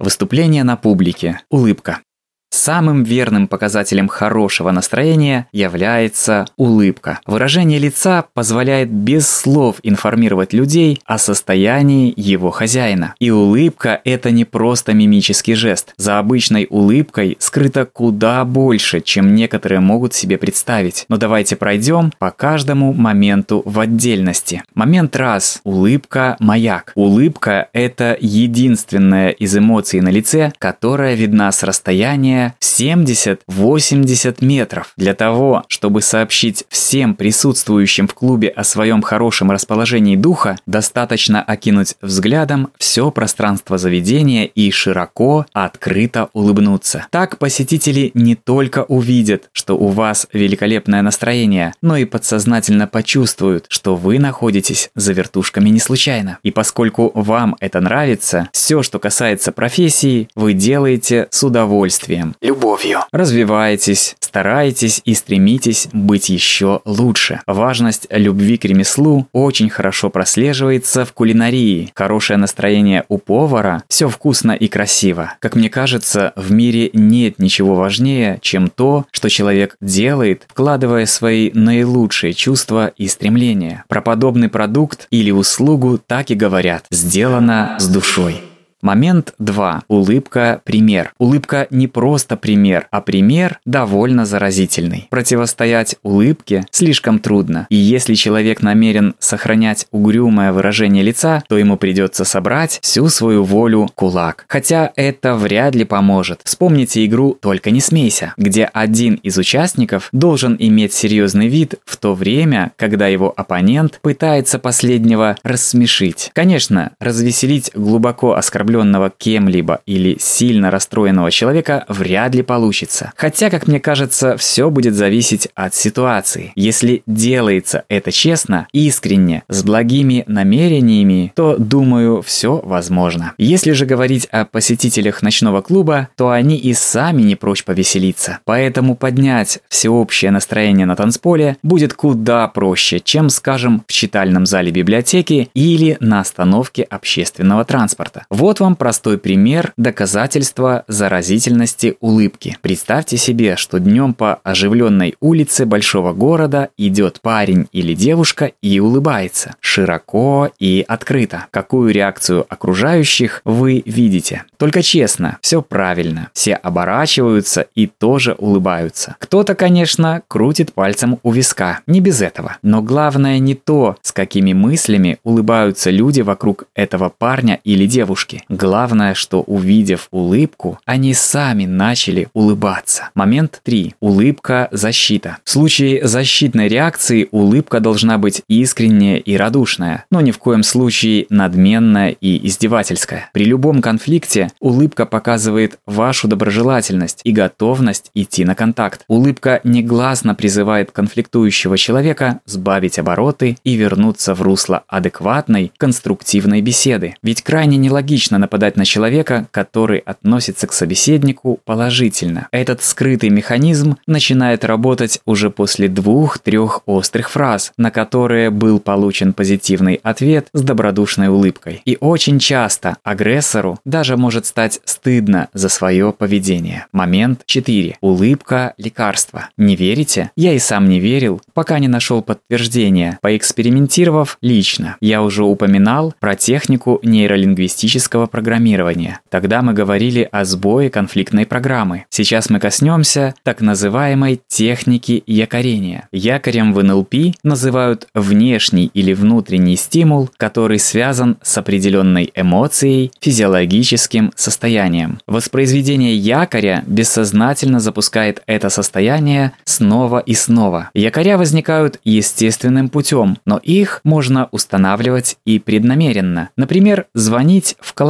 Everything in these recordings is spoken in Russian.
Выступление на публике. Улыбка. Самым верным показателем хорошего настроения является улыбка. Выражение лица позволяет без слов информировать людей о состоянии его хозяина. И улыбка – это не просто мимический жест. За обычной улыбкой скрыто куда больше, чем некоторые могут себе представить. Но давайте пройдем по каждому моменту в отдельности. Момент раз – улыбка – маяк. Улыбка – это единственная из эмоций на лице, которая видна с расстояния расстояние 70-80 метров. Для того, чтобы сообщить всем присутствующим в клубе о своем хорошем расположении духа, достаточно окинуть взглядом все пространство заведения и широко, открыто улыбнуться. Так посетители не только увидят, что у вас великолепное настроение, но и подсознательно почувствуют, что вы находитесь за вертушками не случайно. И поскольку вам это нравится, все, что касается профессии, вы делаете с удовольствием любовью. Развивайтесь, старайтесь и стремитесь быть еще лучше. Важность любви к ремеслу очень хорошо прослеживается в кулинарии. Хорошее настроение у повара, все вкусно и красиво. Как мне кажется, в мире нет ничего важнее, чем то, что человек делает, вкладывая свои наилучшие чувства и стремления. Про подобный продукт или услугу так и говорят «сделано с душой». Момент 2. Улыбка – пример. Улыбка не просто пример, а пример довольно заразительный. Противостоять улыбке слишком трудно. И если человек намерен сохранять угрюмое выражение лица, то ему придется собрать всю свою волю кулак. Хотя это вряд ли поможет. Вспомните игру «Только не смейся», где один из участников должен иметь серьезный вид в то время, когда его оппонент пытается последнего рассмешить. Конечно, развеселить глубоко оскорбленного оскорбленного кем-либо или сильно расстроенного человека вряд ли получится. Хотя, как мне кажется, все будет зависеть от ситуации. Если делается это честно, искренне, с благими намерениями, то, думаю, все возможно. Если же говорить о посетителях ночного клуба, то они и сами не прочь повеселиться. Поэтому поднять всеобщее настроение на танцполе будет куда проще, чем, скажем, в читальном зале библиотеки или на остановке общественного транспорта. Вот вам простой пример доказательства заразительности улыбки. Представьте себе, что днем по оживленной улице большого города идет парень или девушка и улыбается. Широко и открыто. Какую реакцию окружающих вы видите? Только честно, все правильно. Все оборачиваются и тоже улыбаются. Кто-то, конечно, крутит пальцем у виска. Не без этого. Но главное не то, с какими мыслями улыбаются люди вокруг этого парня или девушки. Главное, что увидев улыбку, они сами начали улыбаться. Момент 3. Улыбка – защита. В случае защитной реакции улыбка должна быть искренняя и радушная, но ни в коем случае надменная и издевательская. При любом конфликте улыбка показывает вашу доброжелательность и готовность идти на контакт. Улыбка негласно призывает конфликтующего человека сбавить обороты и вернуться в русло адекватной, конструктивной беседы. Ведь крайне нелогично нападать на человека, который относится к собеседнику положительно. Этот скрытый механизм начинает работать уже после двух-трех острых фраз, на которые был получен позитивный ответ с добродушной улыбкой. И очень часто агрессору даже может стать стыдно за свое поведение. Момент 4. Улыбка – лекарство. Не верите? Я и сам не верил, пока не нашел подтверждения, поэкспериментировав лично. Я уже упоминал про технику нейролингвистического программирования. Тогда мы говорили о сбое конфликтной программы. Сейчас мы коснемся так называемой техники якорения. Якорем в НЛП называют внешний или внутренний стимул, который связан с определенной эмоцией, физиологическим состоянием. Воспроизведение якоря бессознательно запускает это состояние снова и снова. Якоря возникают естественным путем, но их можно устанавливать и преднамеренно. Например, звонить в колокольчик,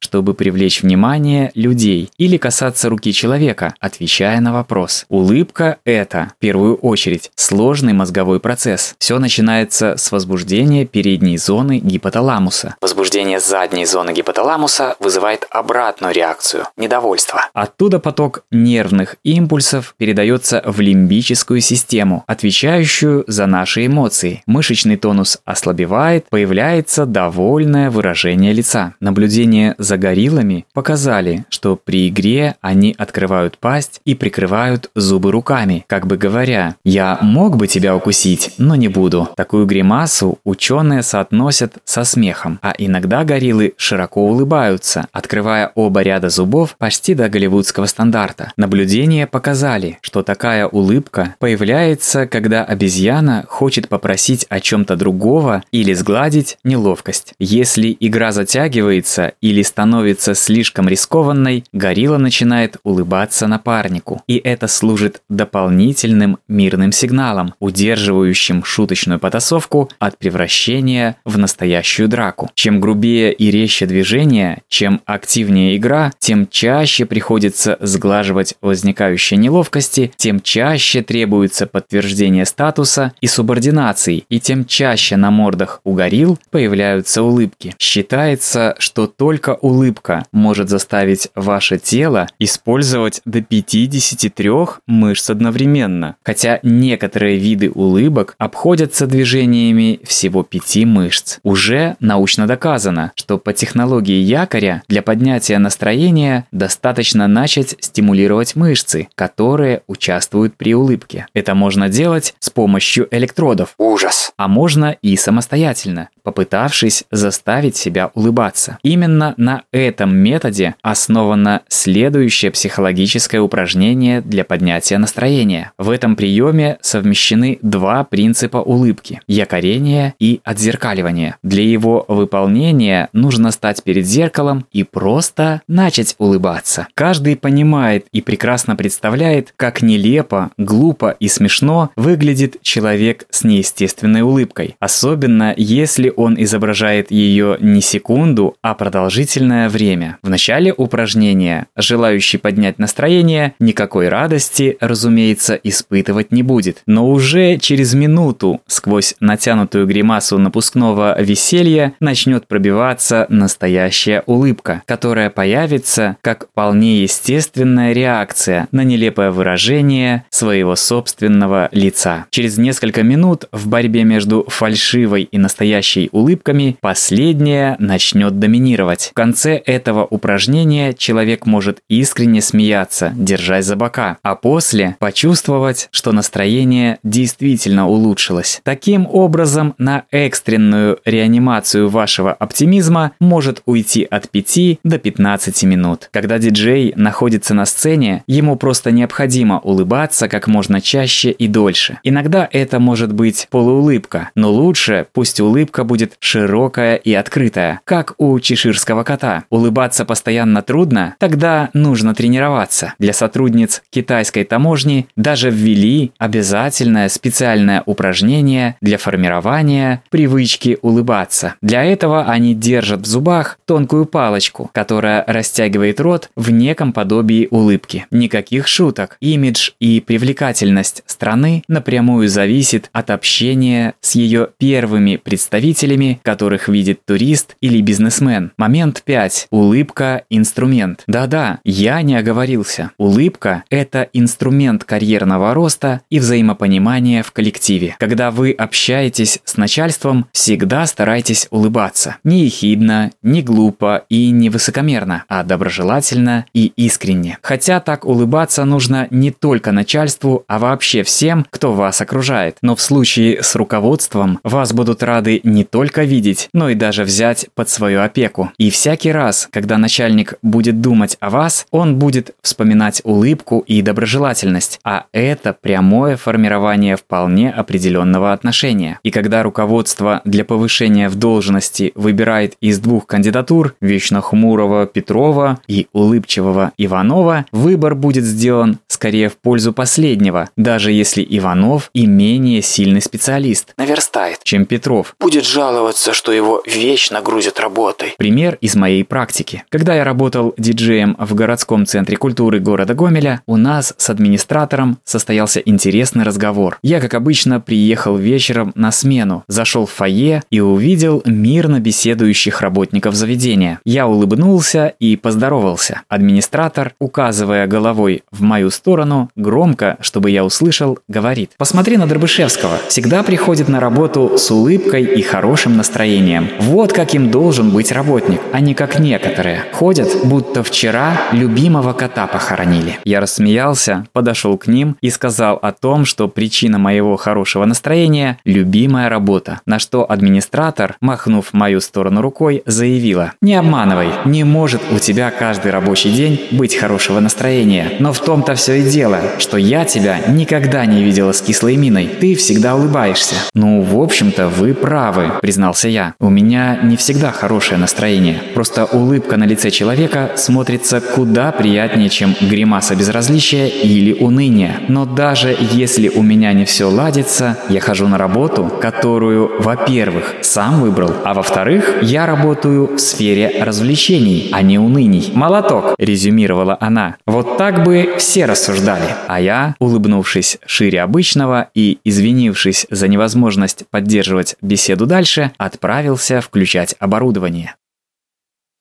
чтобы привлечь внимание людей, или касаться руки человека, отвечая на вопрос. Улыбка – это, в первую очередь, сложный мозговой процесс. Все начинается с возбуждения передней зоны гипоталамуса. Возбуждение задней зоны гипоталамуса вызывает обратную реакцию – недовольство. Оттуда поток нервных импульсов передается в лимбическую систему, отвечающую за наши эмоции. Мышечный тонус ослабевает, появляется довольное выражение лица. Наблюдение наблюдения за гориллами показали, что при игре они открывают пасть и прикрывают зубы руками, как бы говоря «Я мог бы тебя укусить, но не буду». Такую гримасу ученые соотносят со смехом, а иногда гориллы широко улыбаются, открывая оба ряда зубов почти до голливудского стандарта. Наблюдения показали, что такая улыбка появляется, когда обезьяна хочет попросить о чем-то другого или сгладить неловкость. Если игра затягивается или становится слишком рискованной, горилла начинает улыбаться напарнику. И это служит дополнительным мирным сигналом, удерживающим шуточную потасовку от превращения в настоящую драку. Чем грубее и резче движение, чем активнее игра, тем чаще приходится сглаживать возникающие неловкости, тем чаще требуется подтверждение статуса и субординации, и тем чаще на мордах у горилл появляются улыбки. Считается, что только улыбка может заставить ваше тело использовать до 53 мышц одновременно, хотя некоторые виды улыбок обходятся движениями всего 5 мышц. Уже научно доказано, что по технологии якоря для поднятия настроения достаточно начать стимулировать мышцы, которые участвуют при улыбке. Это можно делать с помощью электродов. Ужас. А можно и самостоятельно, попытавшись заставить себя улыбаться. Именно на этом методе основано следующее психологическое упражнение для поднятия настроения. В этом приеме совмещены два принципа улыбки – якорение и отзеркаливание. Для его выполнения нужно стать перед зеркалом и просто начать улыбаться. Каждый понимает и прекрасно представляет, как нелепо, глупо и смешно выглядит человек с неестественной улыбкой. Особенно если он изображает ее не секунду, а продолжительное время. В начале упражнения желающий поднять настроение никакой радости, разумеется, испытывать не будет. Но уже через минуту сквозь натянутую гримасу напускного веселья начнет пробиваться настоящая улыбка, которая появится как вполне естественная реакция на нелепое выражение своего собственного лица. Через несколько минут в борьбе между фальшивой и настоящей улыбками последняя начнет доминировать. В конце этого упражнения человек может искренне смеяться, держась за бока, а после почувствовать, что настроение действительно улучшилось. Таким образом, на экстренную реанимацию вашего оптимизма может уйти от 5 до 15 минут. Когда диджей находится на сцене, ему просто необходимо улыбаться как можно чаще и дольше. Иногда это может быть полуулыбка, но лучше пусть улыбка будет широкая и открытая, как у чеширского кота. Улыбаться постоянно трудно? Тогда нужно тренироваться. Для сотрудниц китайской таможни даже ввели обязательное специальное упражнение для формирования привычки улыбаться. Для этого они держат в зубах тонкую палочку, которая растягивает рот в неком подобии улыбки. Никаких шуток. Имидж и привлекательность страны напрямую зависит от общения с ее первыми представителями, которых видит турист или бизнесмен. Момент 5. Улыбка – инструмент. Да-да, я не оговорился. Улыбка – это инструмент карьерного роста и взаимопонимания в коллективе. Когда вы общаетесь с начальством, всегда старайтесь улыбаться. Не ехидно, не глупо и не высокомерно, а доброжелательно и искренне. Хотя так улыбаться нужно не только начальству, а вообще всем, кто вас окружает. Но в случае с руководством вас будут рады не только видеть, но и даже взять под свою опеку. И всякий раз, когда начальник будет думать о вас, он будет вспоминать улыбку и доброжелательность, а это прямое формирование вполне определенного отношения. И когда руководство для повышения в должности выбирает из двух кандидатур, вечно хмурого Петрова и улыбчивого Иванова, выбор будет сделан скорее в пользу последнего, даже если Иванов и менее сильный специалист. Наверстает. Чем Петров. Будет жаловаться, что его вечно грузят работой. Пример из моей практики. Когда я работал диджеем в городском центре культуры города Гомеля, у нас с администратором состоялся интересный разговор. Я, как обычно, приехал вечером на смену, зашел в фойе и увидел мирно беседующих работников заведения. Я улыбнулся и поздоровался. Администратор, указывая головой в мою сторону, громко, чтобы я услышал, говорит. «Посмотри на Дробышевского. Всегда приходит на работу с улыбкой и хорошим настроением. Вот каким должен быть работник работник, а не как некоторые. Ходят, будто вчера любимого кота похоронили. Я рассмеялся, подошел к ним и сказал о том, что причина моего хорошего настроения – любимая работа. На что администратор, махнув мою сторону рукой, заявила «Не обманывай, не может у тебя каждый рабочий день быть хорошего настроения. Но в том-то все и дело, что я тебя никогда не видела с кислой миной. Ты всегда улыбаешься». «Ну, в общем-то, вы правы», – признался я. «У меня не всегда хорошее настроение. Просто улыбка на лице человека смотрится куда приятнее, чем гримаса безразличия или уныния. Но даже если у меня не все ладится, я хожу на работу, которую, во-первых, сам выбрал, а во-вторых, я работаю в сфере развлечений, а не уныний. «Молоток», – резюмировала она. «Вот так бы все рассуждали». А я, улыбнувшись шире обычного и извинившись за невозможность поддерживать беседу дальше, отправился включать оборудование.